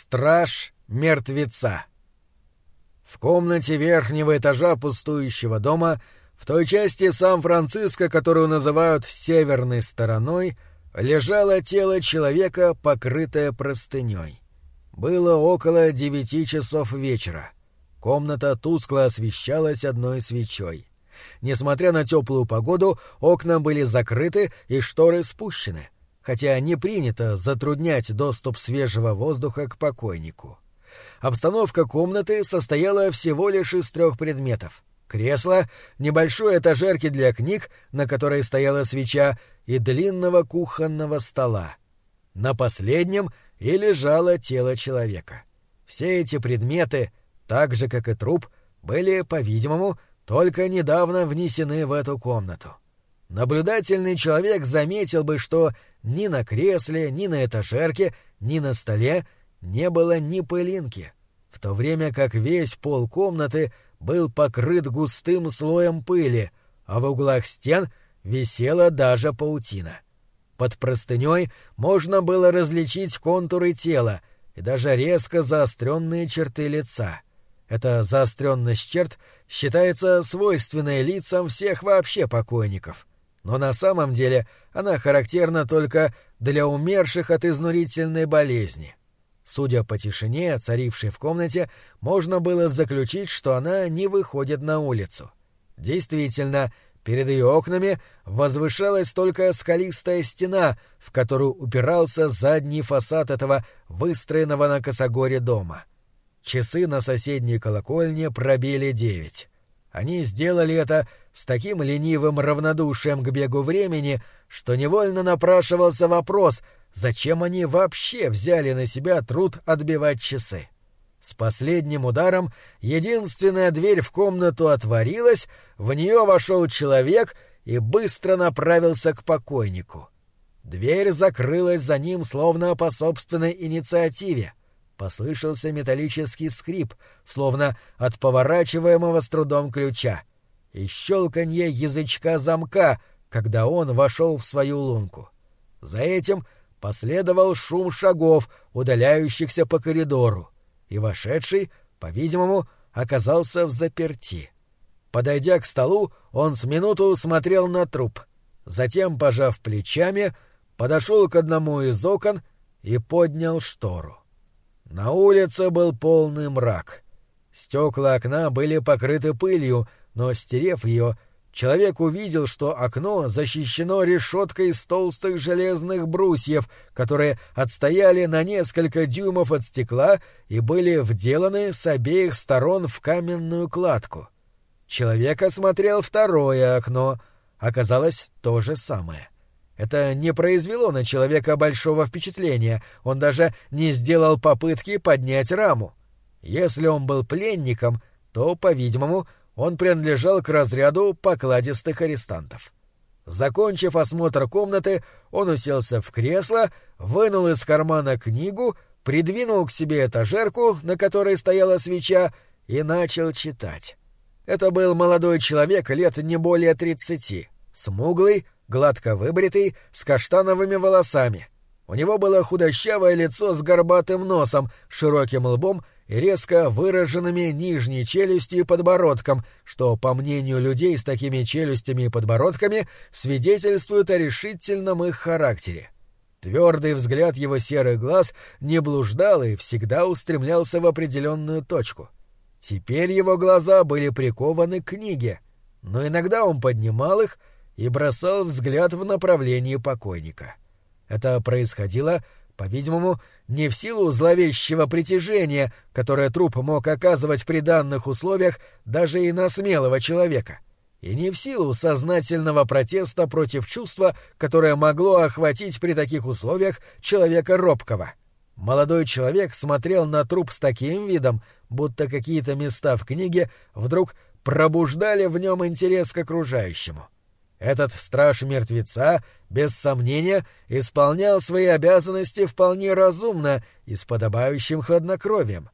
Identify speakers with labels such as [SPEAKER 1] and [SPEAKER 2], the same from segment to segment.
[SPEAKER 1] Страж мертвеца. В комнате верхнего этажа пустующего дома, в той части Сан-Франциско, которую называют «северной стороной», лежало тело человека, покрытое простыней. Было около девяти часов вечера. Комната тускло освещалась одной свечой. Несмотря на теплую погоду, окна были закрыты и шторы спущены — хотя не принято затруднять доступ свежего воздуха к покойнику. Обстановка комнаты состояла всего лишь из трех предметов — кресла, небольшой этажерки для книг, на которой стояла свеча, и длинного кухонного стола. На последнем и лежало тело человека. Все эти предметы, так же как и труп, были, по-видимому, только недавно внесены в эту комнату. Наблюдательный человек заметил бы, что ни на кресле, ни на этажерке, ни на столе не было ни пылинки, в то время как весь пол комнаты был покрыт густым слоем пыли, а в углах стен висела даже паутина. Под простыней можно было различить контуры тела и даже резко заостренные черты лица. Эта заостренность черт считается свойственной лицам всех вообще покойников — но на самом деле она характерна только для умерших от изнурительной болезни. Судя по тишине, царившей в комнате, можно было заключить, что она не выходит на улицу. Действительно, перед ее окнами возвышалась только скалистая стена, в которую упирался задний фасад этого выстроенного на косогоре дома. Часы на соседней колокольне пробили девять. Они сделали это с таким ленивым равнодушием к бегу времени, что невольно напрашивался вопрос, зачем они вообще взяли на себя труд отбивать часы. С последним ударом единственная дверь в комнату отворилась, в нее вошел человек и быстро направился к покойнику. Дверь закрылась за ним словно по собственной инициативе. Послышался металлический скрип, словно от поворачиваемого с трудом ключа, и щелканье язычка замка, когда он вошел в свою лунку. За этим последовал шум шагов, удаляющихся по коридору, и вошедший, по-видимому, оказался в заперти. Подойдя к столу, он с минуту смотрел на труп, затем, пожав плечами, подошел к одному из окон и поднял штору. На улице был полный мрак. Стекла окна были покрыты пылью, но, стерев ее, человек увидел, что окно защищено решеткой из толстых железных брусьев, которые отстояли на несколько дюймов от стекла и были вделаны с обеих сторон в каменную кладку. Человек осмотрел второе окно. Оказалось то же самое. Это не произвело на человека большого впечатления, он даже не сделал попытки поднять раму. Если он был пленником, то, по-видимому, он принадлежал к разряду покладистых арестантов. Закончив осмотр комнаты, он уселся в кресло, вынул из кармана книгу, придвинул к себе этажерку, на которой стояла свеча, и начал читать. Это был молодой человек лет не более тридцати, смуглый, гладко выбритый, с каштановыми волосами. У него было худощавое лицо с горбатым носом, широким лбом и резко выраженными нижней челюстью и подбородком, что, по мнению людей с такими челюстями и подбородками, свидетельствует о решительном их характере. Твердый взгляд его серых глаз не блуждал и всегда устремлялся в определенную точку. Теперь его глаза были прикованы к книге, но иногда он поднимал их — и бросал взгляд в направлении покойника. Это происходило, по-видимому, не в силу зловещего притяжения, которое труп мог оказывать при данных условиях даже и на смелого человека, и не в силу сознательного протеста против чувства, которое могло охватить при таких условиях человека робкого. Молодой человек смотрел на труп с таким видом, будто какие-то места в книге вдруг пробуждали в нем интерес к окружающему. — этот страж мертвеца, без сомнения, исполнял свои обязанности вполне разумно и с подобающим хладнокровием.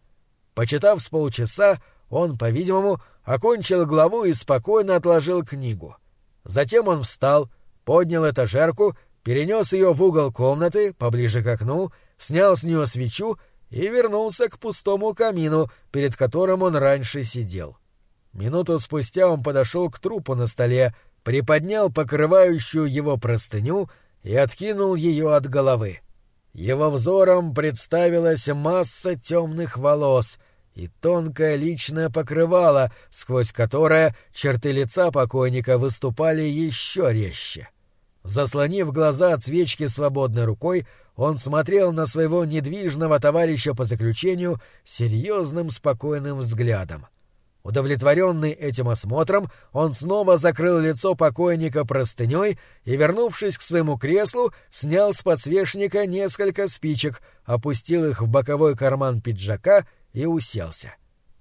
[SPEAKER 1] Почитав с полчаса, он, по-видимому, окончил главу и спокойно отложил книгу. Затем он встал, поднял этажерку, перенес ее в угол комнаты, поближе к окну, снял с нее свечу и вернулся к пустому камину, перед которым он раньше сидел. Минуту спустя он подошел к трупу на столе, приподнял покрывающую его простыню и откинул ее от головы. Его взором представилась масса темных волос и тонкое личное покрывало, сквозь которое черты лица покойника выступали еще резче. Заслонив глаза от свечки свободной рукой, он смотрел на своего недвижного товарища по заключению серьезным спокойным взглядом. Удовлетворенный этим осмотром, он снова закрыл лицо покойника простыней и, вернувшись к своему креслу, снял с подсвечника несколько спичек, опустил их в боковой карман пиджака и уселся.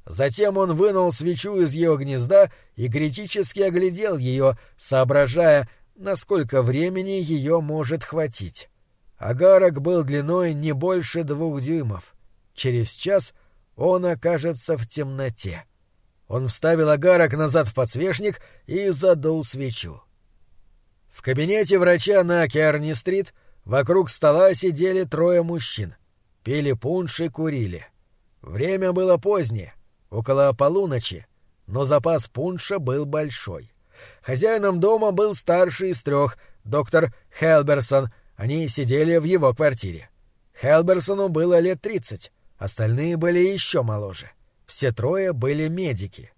[SPEAKER 1] Затем он вынул свечу из ее гнезда и критически оглядел ее, соображая, насколько времени ее может хватить. Агарок был длиной не больше двух дюймов. Через час он окажется в темноте. Он вставил агарок назад в подсвечник и задул свечу. В кабинете врача на Керни-стрит вокруг стола сидели трое мужчин. Пили пунш и курили. Время было позднее, около полуночи, но запас пунша был большой. Хозяином дома был старший из трех, доктор Хелберсон, они сидели в его квартире. Хелберсону было лет тридцать, остальные были еще моложе. Все трое были медики.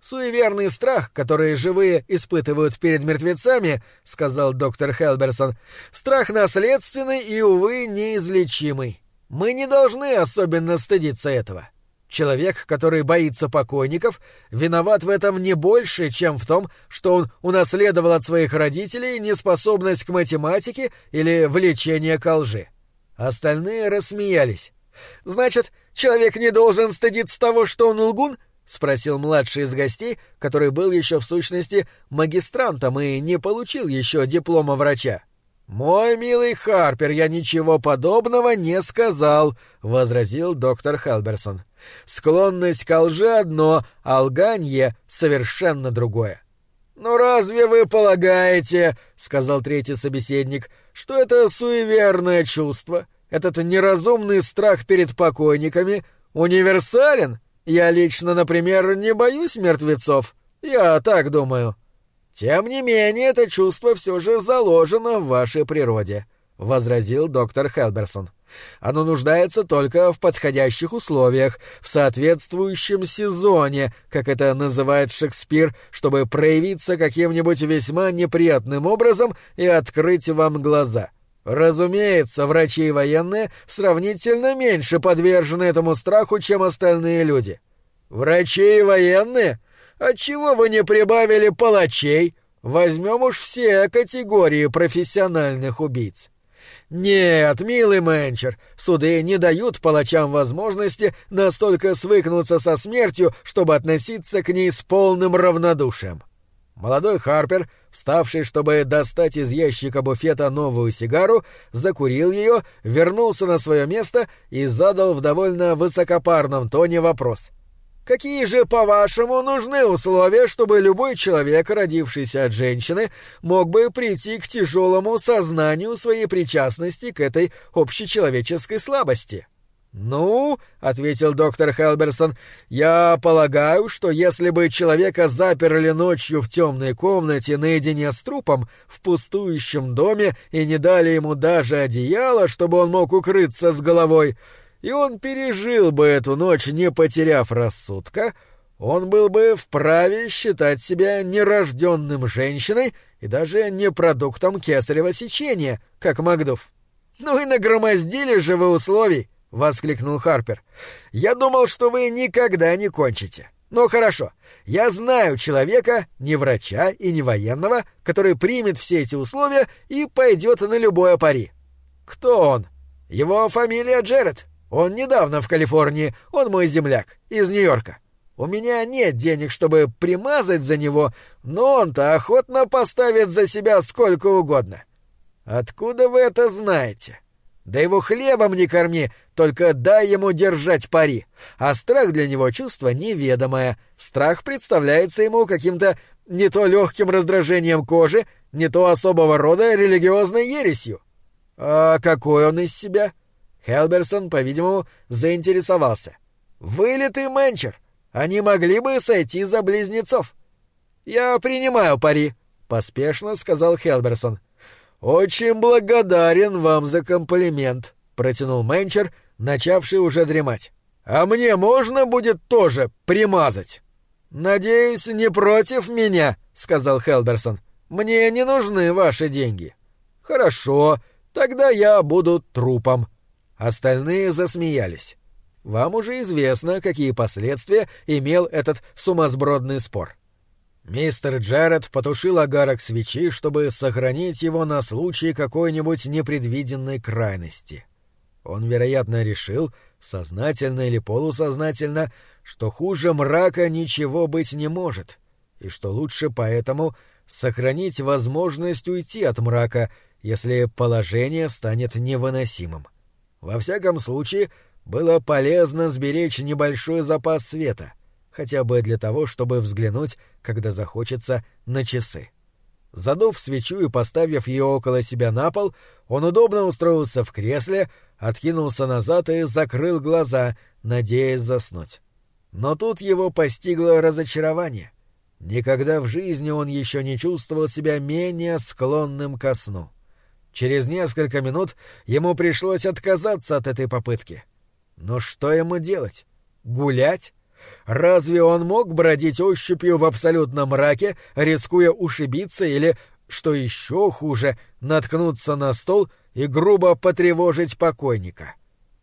[SPEAKER 1] «Суеверный страх, который живые испытывают перед мертвецами, — сказал доктор Хелберсон, — страх наследственный и, увы, неизлечимый. Мы не должны особенно стыдиться этого. Человек, который боится покойников, виноват в этом не больше, чем в том, что он унаследовал от своих родителей неспособность к математике или влечение ко лжи. Остальные рассмеялись. «Значит, человек не должен стыдиться того, что он лгун?» — спросил младший из гостей, который был еще в сущности магистрантом и не получил еще диплома врача. «Мой милый Харпер, я ничего подобного не сказал», — возразил доктор Хелберсон. «Склонность к лжи одно, а лганье — совершенно другое». «Ну разве вы полагаете, — сказал третий собеседник, — что это суеверное чувство?» Этот неразумный страх перед покойниками универсален. Я лично, например, не боюсь мертвецов. Я так думаю. Тем не менее, это чувство все же заложено в вашей природе, возразил доктор Хелберсон. Оно нуждается только в подходящих условиях, в соответствующем сезоне, как это называет Шекспир, чтобы проявиться каким-нибудь весьма неприятным образом и открыть вам глаза. Разумеется, врачи и военные сравнительно меньше подвержены этому страху, чем остальные люди. Врачи и военные? Отчего вы не прибавили палачей? Возьмем уж все категории профессиональных убийц. Нет, милый Мэнчер, суды не дают палачам возможности настолько свыкнуться со смертью, чтобы относиться к ней с полным равнодушием. Молодой Харпер, вставший, чтобы достать из ящика буфета новую сигару, закурил ее, вернулся на свое место и задал в довольно высокопарном тоне вопрос. «Какие же, по-вашему, нужны условия, чтобы любой человек, родившийся от женщины, мог бы прийти к тяжелому сознанию своей причастности к этой общечеловеческой слабости?» «Ну, — ответил доктор Хелберсон, — я полагаю, что если бы человека заперли ночью в темной комнате наедине с трупом в пустующем доме и не дали ему даже одеяла, чтобы он мог укрыться с головой, и он пережил бы эту ночь, не потеряв рассудка, он был бы вправе считать себя нерожденным женщиной и даже не продуктом кесарево сечения, как Макдув. Ну и нагромоздили же вы условий!» — воскликнул Харпер. «Я думал, что вы никогда не кончите. Ну хорошо, я знаю человека, не врача и не военного, который примет все эти условия и пойдет на любое пари. Кто он? Его фамилия Джеред. Он недавно в Калифорнии, он мой земляк, из Нью-Йорка. У меня нет денег, чтобы примазать за него, но он-то охотно поставит за себя сколько угодно. Откуда вы это знаете?» Да его хлебом не корми, только дай ему держать пари. А страх для него чувство неведомое. Страх представляется ему каким-то не то легким раздражением кожи, не то особого рода религиозной ересью. А какой он из себя? Хелберсон, по-видимому, заинтересовался. «Вы ли ты, Менчер? Они могли бы сойти за близнецов». «Я принимаю пари», — поспешно сказал Хелберсон. «Очень благодарен вам за комплимент», — протянул Менчер, начавший уже дремать. «А мне можно будет тоже примазать?» «Надеюсь, не против меня», — сказал Хелберсон. «Мне не нужны ваши деньги». «Хорошо, тогда я буду трупом». Остальные засмеялись. Вам уже известно, какие последствия имел этот сумасбродный спор. Мистер Джаред потушил огарок свечи, чтобы сохранить его на случай какой-нибудь непредвиденной крайности. Он, вероятно, решил, сознательно или полусознательно, что хуже мрака ничего быть не может, и что лучше поэтому сохранить возможность уйти от мрака, если положение станет невыносимым. Во всяком случае, было полезно сберечь небольшой запас света, хотя бы для того, чтобы взглянуть, когда захочется, на часы. Задув свечу и поставив ее около себя на пол, он удобно устроился в кресле, откинулся назад и закрыл глаза, надеясь заснуть. Но тут его постигло разочарование. Никогда в жизни он еще не чувствовал себя менее склонным ко сну. Через несколько минут ему пришлось отказаться от этой попытки. Но что ему делать? Гулять? Разве он мог бродить ощупью в абсолютном мраке, рискуя ушибиться или, что еще хуже, наткнуться на стол и грубо потревожить покойника?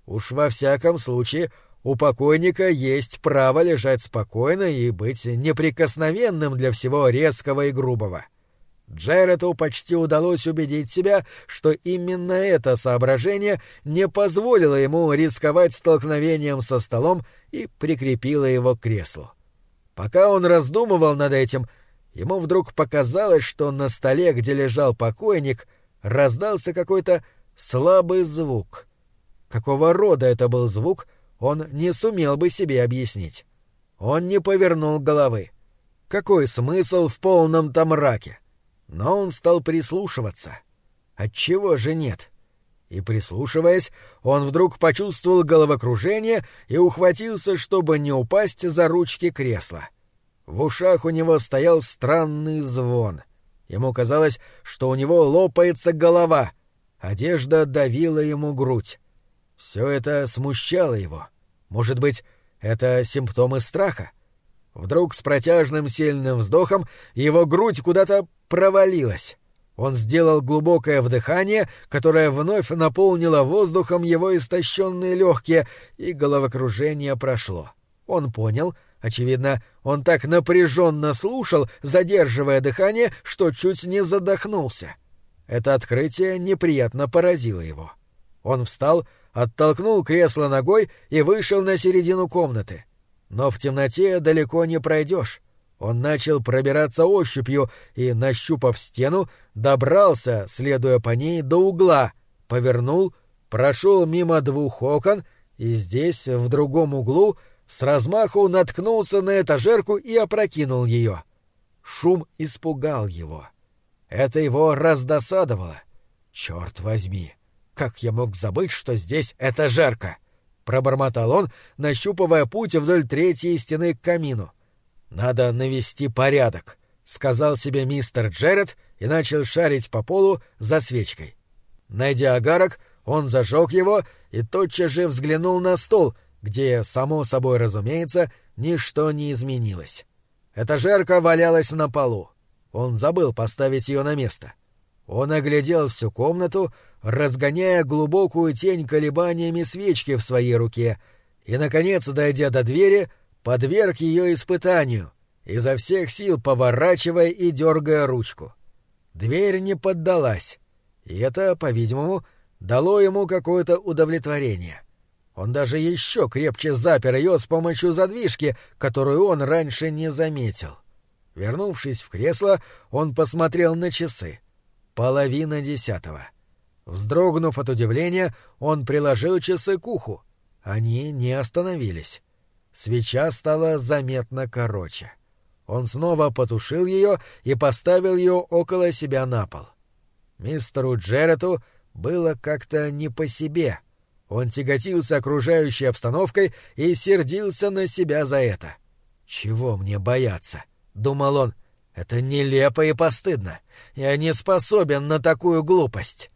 [SPEAKER 1] Уж во всяком случае у покойника есть право лежать спокойно и быть неприкосновенным для всего резкого и грубого. Джерету почти удалось убедить себя, что именно это соображение не позволило ему рисковать столкновением со столом и прикрепило его к креслу. Пока он раздумывал над этим, ему вдруг показалось, что на столе, где лежал покойник, раздался какой-то слабый звук. Какого рода это был звук, он не сумел бы себе объяснить. Он не повернул головы. Какой смысл в полном-то мраке? Но он стал прислушиваться. Отчего же нет? И, прислушиваясь, он вдруг почувствовал головокружение и ухватился, чтобы не упасть за ручки кресла. В ушах у него стоял странный звон. Ему казалось, что у него лопается голова. Одежда давила ему грудь. Все это смущало его. Может быть, это симптомы страха? Вдруг с протяжным сильным вздохом его грудь куда-то провалилась. Он сделал глубокое вдыхание, которое вновь наполнило воздухом его истощенные легкие, и головокружение прошло. Он понял, очевидно, он так напряженно слушал, задерживая дыхание, что чуть не задохнулся. Это открытие неприятно поразило его. Он встал, оттолкнул кресло ногой и вышел на середину комнаты. Но в темноте далеко не пройдешь. Он начал пробираться ощупью и, нащупав стену, добрался, следуя по ней, до угла, повернул, прошел мимо двух окон и здесь, в другом углу, с размаху наткнулся на этажерку и опрокинул ее. Шум испугал его. Это его раздосадовало. Черт возьми! Как я мог забыть, что здесь этажерка? Пробормотал он, нащупывая путь вдоль третьей стены к камину. Надо навести порядок, сказал себе мистер Джеред и начал шарить по полу за свечкой. Найдя огарок, он зажег его и тотчас же взглянул на стол, где, само собой разумеется, ничто не изменилось. Этажерка валялась на полу. Он забыл поставить ее на место. Он оглядел всю комнату, разгоняя глубокую тень колебаниями свечки в своей руке, и, наконец, дойдя до двери, подверг ее испытанию, изо всех сил поворачивая и дергая ручку. Дверь не поддалась, и это, по-видимому, дало ему какое-то удовлетворение. Он даже еще крепче запер ее с помощью задвижки, которую он раньше не заметил. Вернувшись в кресло, он посмотрел на часы — Половина десятого. Вздрогнув от удивления, он приложил часы к уху. Они не остановились. Свеча стала заметно короче. Он снова потушил ее и поставил ее около себя на пол. Мистеру Джерету было как-то не по себе. Он тяготился окружающей обстановкой и сердился на себя за это. «Чего мне бояться?» — думал он. «Это нелепо и постыдно. Я не способен на такую глупость».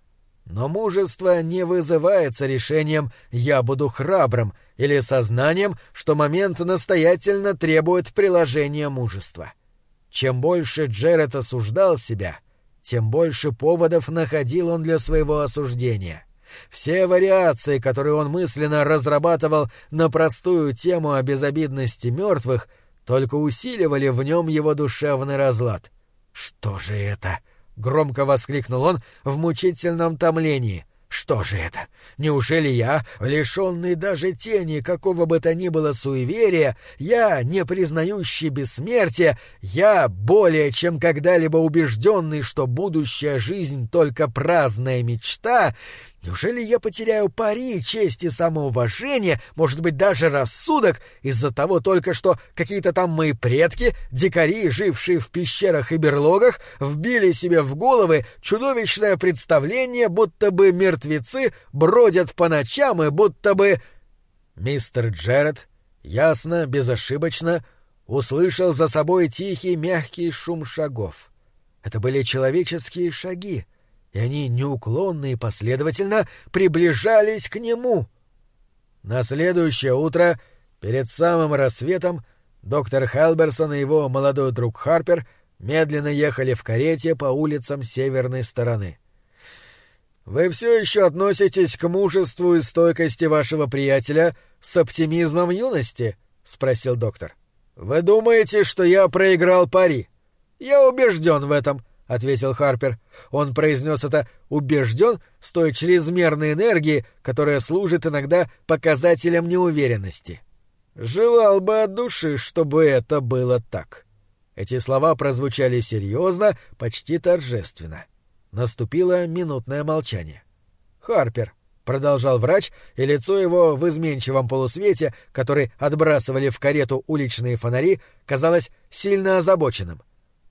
[SPEAKER 1] Но мужество не вызывается решением «я буду храбрым» или сознанием, что момент настоятельно требует приложения мужества. Чем больше Джеред осуждал себя, тем больше поводов находил он для своего осуждения. Все вариации, которые он мысленно разрабатывал на простую тему о безобидности мертвых, только усиливали в нем его душевный разлад. «Что же это?» — громко воскликнул он в мучительном томлении. Что же это? Неужели я, лишенный даже тени какого бы то ни было суеверия, я, не признающий бессмертия, я, более чем когда-либо убежденный, что будущая жизнь только праздная мечта, Неужели я потеряю пари, честь и самоуважение, может быть, даже рассудок, из-за того только, что какие-то там мои предки, дикари, жившие в пещерах и берлогах, вбили себе в головы чудовищное представление, будто бы мертвецы бродят по ночам и будто бы... Мистер Джеред ясно, безошибочно услышал за собой тихий мягкий шум шагов. Это были человеческие шаги — и они неуклонно и последовательно приближались к нему. На следующее утро, перед самым рассветом, доктор Хелберсон и его молодой друг Харпер медленно ехали в карете по улицам северной стороны. «Вы все еще относитесь к мужеству и стойкости вашего приятеля с оптимизмом юности?» — спросил доктор. «Вы думаете, что я проиграл пари? Я убежден в этом» ответил Харпер. Он произнес это убежден с той чрезмерной энергией, которая служит иногда показателем неуверенности. Желал бы от души, чтобы это было так. Эти слова прозвучали серьезно, почти торжественно. Наступило минутное молчание. Харпер, продолжал врач, и лицо его в изменчивом полусвете, который отбрасывали в карету уличные фонари, казалось сильно озабоченным.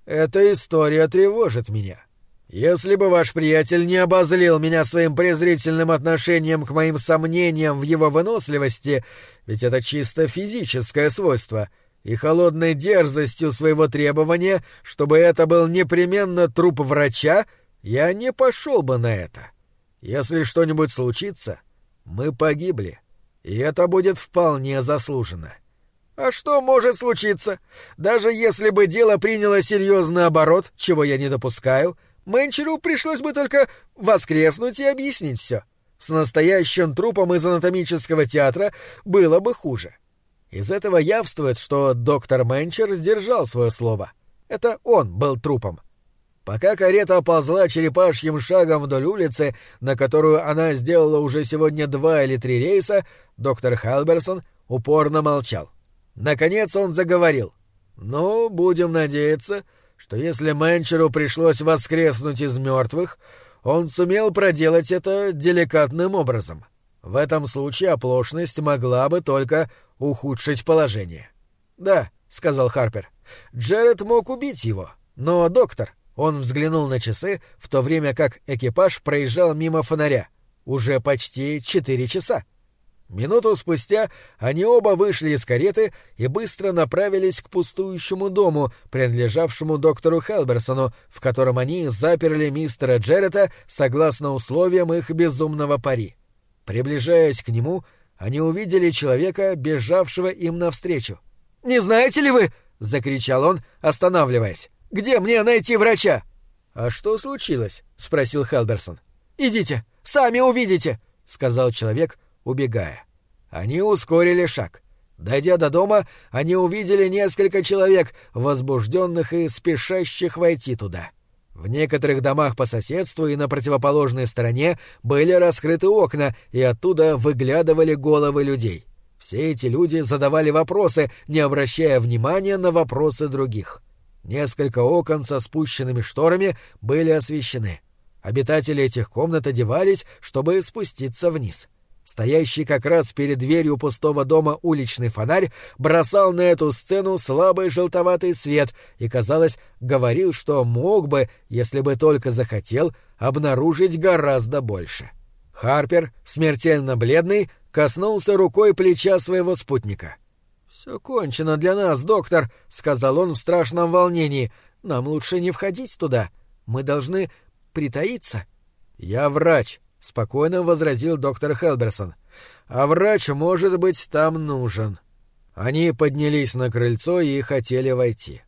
[SPEAKER 1] Эта история тревожит меня. Если бы ваш приятель не обозлил меня своим презрительным отношением к моим сомнениям в его выносливости, ведь это чисто физическое свойство, и холодной дерзостью своего требования, чтобы это был непременно труп врача, я не пошел бы на это. Если что-нибудь случится, мы погибли, и это будет вполне заслуженно. А что может случиться? Даже если бы дело приняло серьезный оборот, чего я не допускаю, Мэнчеру пришлось бы только воскреснуть и объяснить все. С настоящим трупом из анатомического театра было бы хуже. Из этого явствует, что доктор Мэнчер сдержал свое слово. Это он был трупом. Пока карета ползла черепашьим шагом вдоль улицы, на которую она сделала уже сегодня два или три рейса, доктор Халберсон упорно молчал. — Наконец он заговорил. «Ну, будем надеяться, что если Мэнчеру пришлось воскреснуть из мертвых, он сумел проделать это деликатным образом. В этом случае оплошность могла бы только ухудшить положение». «Да», — сказал Харпер, — «Джеред мог убить его, но доктор...» Он взглянул на часы, в то время как экипаж проезжал мимо фонаря. Уже почти четыре часа. Минуту спустя они оба вышли из кареты и быстро направились к пустующему дому, принадлежавшему доктору Хелберсону, в котором они заперли мистера Джеррета согласно условиям их безумного пари. Приближаясь к нему, они увидели человека, бежавшего им навстречу. «Не знаете ли вы?» — закричал он, останавливаясь. «Где мне найти врача?» «А что случилось?» — спросил Хелберсон. «Идите, сами увидите», — сказал человек, — убегая. Они ускорили шаг. Дойдя до дома, они увидели несколько человек, возбужденных и спешащих войти туда. В некоторых домах по соседству и на противоположной стороне были раскрыты окна, и оттуда выглядывали головы людей. Все эти люди задавали вопросы, не обращая внимания на вопросы других. Несколько окон со спущенными шторами были освещены. Обитатели этих комнат одевались, чтобы спуститься вниз. — Стоящий как раз перед дверью пустого дома уличный фонарь бросал на эту сцену слабый желтоватый свет и, казалось, говорил, что мог бы, если бы только захотел, обнаружить гораздо больше. Харпер, смертельно бледный, коснулся рукой плеча своего спутника. «Все кончено для нас, доктор», — сказал он в страшном волнении. «Нам лучше не входить туда. Мы должны притаиться». «Я врач», — спокойно возразил доктор Хелберсон. «А врач, может быть, там нужен». Они поднялись на крыльцо и хотели войти.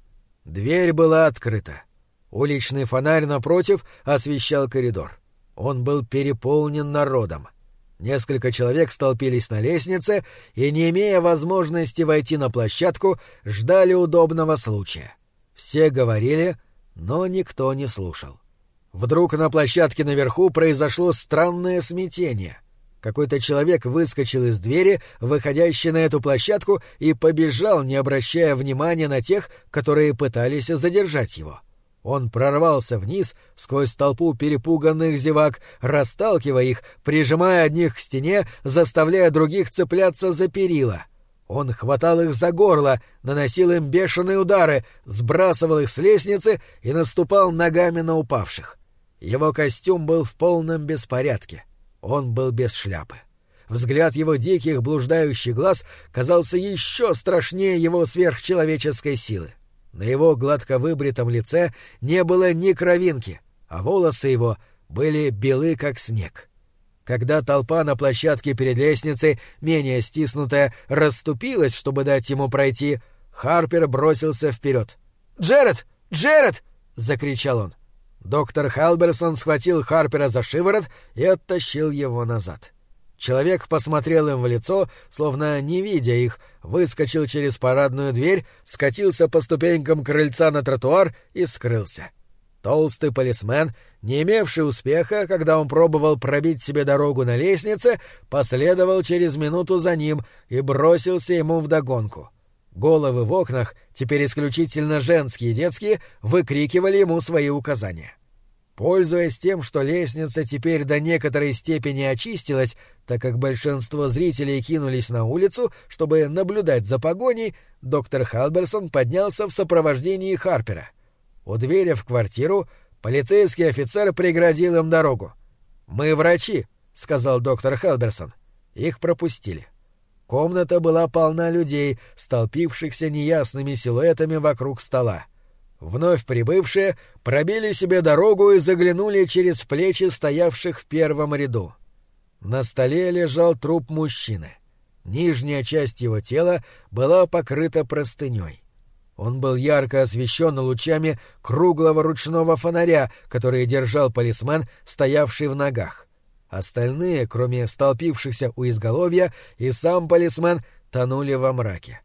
[SPEAKER 1] Дверь была открыта. Уличный фонарь напротив освещал коридор. Он был переполнен народом. Несколько человек столпились на лестнице и, не имея возможности войти на площадку, ждали удобного случая. Все говорили, но никто не слушал. Вдруг на площадке наверху произошло странное смятение. Какой-то человек выскочил из двери, выходящей на эту площадку, и побежал, не обращая внимания на тех, которые пытались задержать его. — он прорвался вниз сквозь толпу перепуганных зевак, расталкивая их, прижимая одних к стене, заставляя других цепляться за перила. Он хватал их за горло, наносил им бешеные удары, сбрасывал их с лестницы и наступал ногами на упавших. Его костюм был в полном беспорядке. Он был без шляпы. Взгляд его диких блуждающих глаз казался еще страшнее его сверхчеловеческой силы. На его гладко выбритом лице не было ни кровинки, а волосы его были белы, как снег. Когда толпа на площадке перед лестницей, менее стиснутая, расступилась, чтобы дать ему пройти, Харпер бросился вперед. «Джеред! Джеред!» — закричал он. Доктор Халберсон схватил Харпера за шиворот и оттащил его назад. Человек посмотрел им в лицо, словно не видя их, выскочил через парадную дверь, скатился по ступенькам крыльца на тротуар и скрылся. Толстый полисмен, не имевший успеха, когда он пробовал пробить себе дорогу на лестнице, последовал через минуту за ним и бросился ему вдогонку. Головы в окнах, теперь исключительно женские и детские, выкрикивали ему свои указания. Пользуясь тем, что лестница теперь до некоторой степени очистилась, так как большинство зрителей кинулись на улицу, чтобы наблюдать за погоней, доктор Халберсон поднялся в сопровождении Харпера. У двери в квартиру полицейский офицер преградил им дорогу. «Мы врачи», — сказал доктор Халберсон. Их пропустили. Комната была полна людей, столпившихся неясными силуэтами вокруг стола. Вновь прибывшие пробили себе дорогу и заглянули через плечи стоявших в первом ряду. На столе лежал труп мужчины. Нижняя часть его тела была покрыта простыней. Он был ярко освещен лучами круглого ручного фонаря, который держал полисмен, стоявший в ногах. Остальные, кроме столпившихся у изголовья, и сам полисмен тонули во мраке.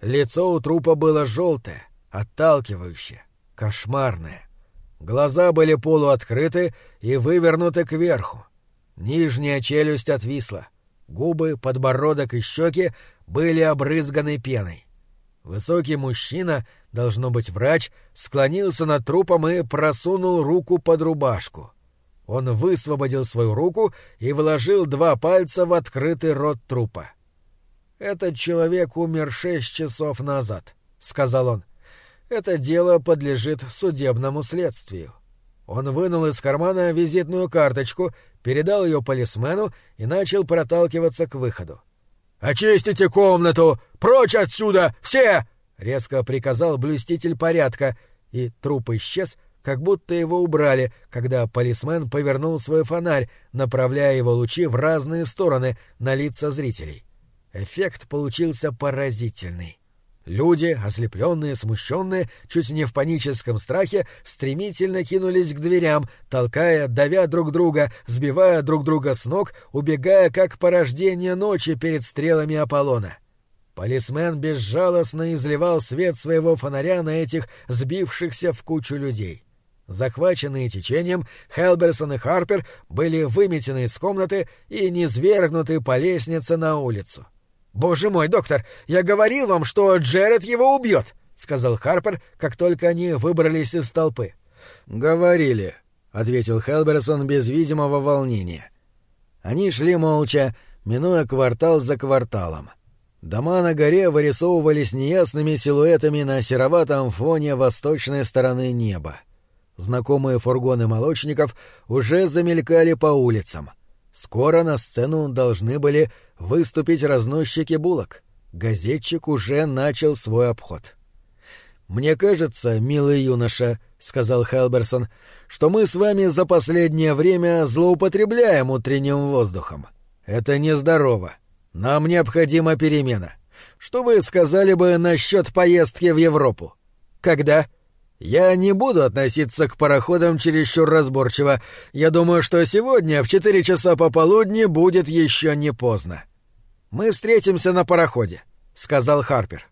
[SPEAKER 1] Лицо у трупа было желтое, отталкивающее, кошмарное. Глаза были полуоткрыты и вывернуты кверху. Нижняя челюсть отвисла. Губы, подбородок и щеки были обрызганы пеной. Высокий мужчина, должно быть врач, склонился над трупом и просунул руку под рубашку. Он высвободил свою руку и вложил два пальца в открытый рот трупа. «Этот человек умер шесть часов назад», — сказал он это дело подлежит судебному следствию. Он вынул из кармана визитную карточку, передал ее полисмену и начал проталкиваться к выходу. «Очистите комнату! Прочь отсюда! Все!» — резко приказал блюститель порядка, и труп исчез, как будто его убрали, когда полисмен повернул свой фонарь, направляя его лучи в разные стороны на лица зрителей. Эффект получился поразительный. Люди, ослепленные, смущенные, чуть не в паническом страхе, стремительно кинулись к дверям, толкая, давя друг друга, сбивая друг друга с ног, убегая как порождение ночи перед стрелами Аполлона. Полисмен безжалостно изливал свет своего фонаря на этих сбившихся в кучу людей. Захваченные течением, Хелберсон и Харпер были выметены из комнаты и низвергнуты по лестнице на улицу. — «Боже мой, доктор, я говорил вам, что Джеред его убьет!» — сказал Харпер, как только они выбрались из толпы. «Говорили», — ответил Хелберсон без видимого волнения. Они шли молча, минуя квартал за кварталом. Дома на горе вырисовывались неясными силуэтами на сероватом фоне восточной стороны неба. Знакомые фургоны молочников уже замелькали по улицам. Скоро на сцену должны были выступить разносчики булок. Газетчик уже начал свой обход. «Мне кажется, милый юноша», — сказал Хелберсон, — «что мы с вами за последнее время злоупотребляем утренним воздухом. Это нездорово. Нам необходима перемена. Что вы сказали бы насчет поездки в Европу? Когда?» Я не буду относиться к пароходам чересчур разборчиво. Я думаю, что сегодня в четыре часа пополудни будет еще не поздно. Мы встретимся на пароходе, сказал Харпер.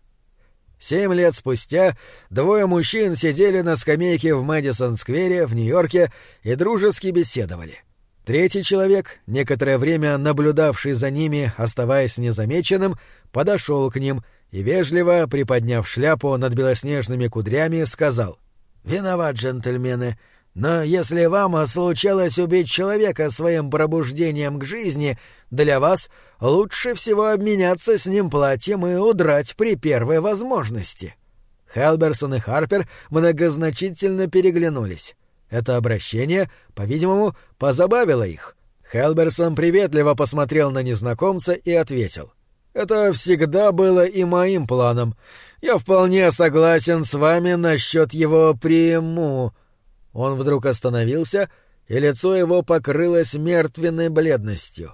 [SPEAKER 1] Семь лет спустя двое мужчин сидели на скамейке в Мэдисон-сквере в Нью-Йорке и дружески беседовали. Третий человек, некоторое время наблюдавший за ними, оставаясь незамеченным, подошел к ним — и, вежливо приподняв шляпу над белоснежными кудрями, сказал «Виноват, джентльмены, но если вам случалось убить человека своим пробуждением к жизни, для вас лучше всего обменяться с ним платьем и удрать при первой возможности». Хелберсон и Харпер многозначительно переглянулись. Это обращение, по-видимому, позабавило их. Хелберсон приветливо посмотрел на незнакомца и ответил. Это всегда было и моим планом. Я вполне согласен с вами насчет его приму. Он вдруг остановился, и лицо его покрылось мертвенной бледностью.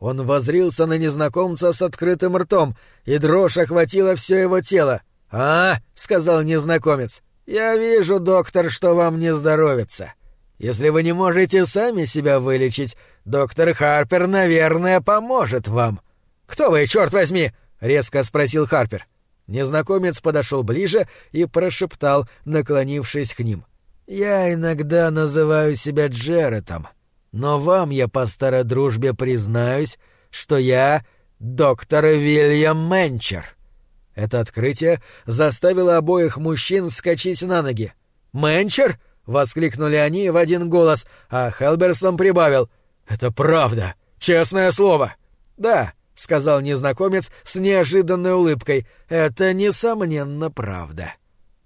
[SPEAKER 1] Он возрился на незнакомца с открытым ртом, и дрожь охватила все его тело. «А, — сказал незнакомец, — я вижу, доктор, что вам не здоровится. Если вы не можете сами себя вылечить, доктор Харпер, наверное, поможет вам». — «Кто вы, черт возьми?» — резко спросил Харпер. Незнакомец подошел ближе и прошептал, наклонившись к ним. «Я иногда называю себя Джеретом, но вам я по старой дружбе признаюсь, что я доктор Вильям Менчер». Это открытие заставило обоих мужчин вскочить на ноги. «Менчер?» — воскликнули они в один голос, а Хелберсон прибавил. «Это правда! Честное слово!» «Да, — сказал незнакомец с неожиданной улыбкой. «Это, несомненно, правда».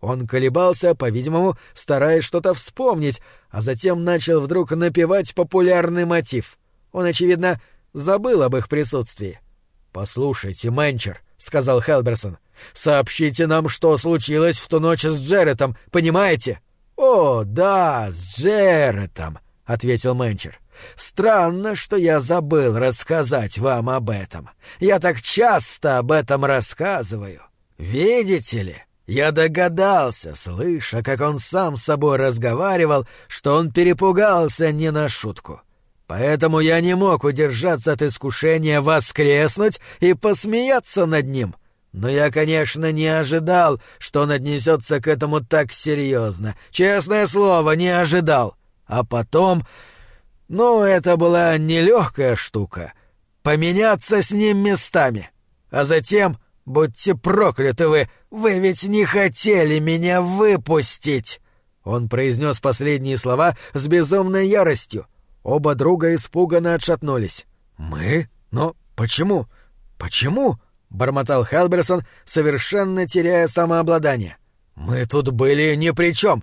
[SPEAKER 1] Он колебался, по-видимому, стараясь что-то вспомнить, а затем начал вдруг напевать популярный мотив. Он, очевидно, забыл об их присутствии. «Послушайте, Мэнчер», — сказал Хелберсон, — «сообщите нам, что случилось в ту ночь с Джеретом, понимаете?» «О, да, с Джеретом», — ответил Мэнчер. Странно, что я забыл рассказать вам об этом. Я так часто об этом рассказываю. Видите ли, я догадался, слыша, как он сам с собой разговаривал, что он перепугался не на шутку. Поэтому я не мог удержаться от искушения воскреснуть и посмеяться над ним. Но я, конечно, не ожидал, что он отнесется к этому так серьезно. Честное слово, не ожидал. А потом но это была нелегкая штука — поменяться с ним местами. А затем, будьте прокляты вы, вы ведь не хотели меня выпустить!» Он произнес последние слова с безумной яростью. Оба друга испуганно отшатнулись. «Мы? Но почему? Почему?» — бормотал Хелберсон, совершенно теряя самообладание. «Мы тут были ни при чем!»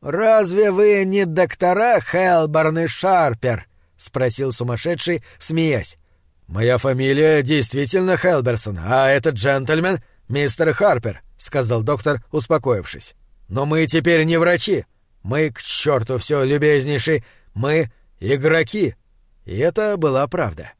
[SPEAKER 1] «Разве вы не доктора Хелборн и Шарпер?» — спросил сумасшедший, смеясь. «Моя фамилия действительно Хелберсон, а этот джентльмен — мистер Харпер», — сказал доктор, успокоившись. «Но мы теперь не врачи. Мы, к черту все, любезнейший, мы игроки». И это была правда.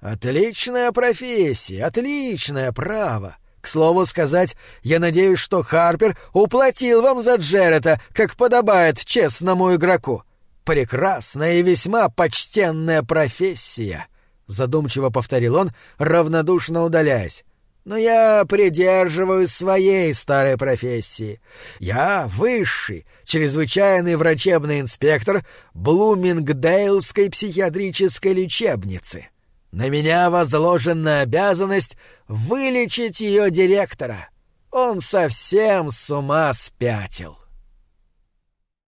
[SPEAKER 1] «Отличная профессия, отличное право. К слову сказать, я надеюсь, что Харпер уплатил вам за Джерета, как подобает честному игроку. Прекрасная и весьма почтенная профессия, задумчиво повторил он, равнодушно удаляясь. Но я придерживаюсь своей старой профессии. Я высший, чрезвычайный врачебный инспектор Блумингдейлской психиатрической лечебницы. На меня возложена обязанность вылечить ее директора. Он совсем с ума спятил.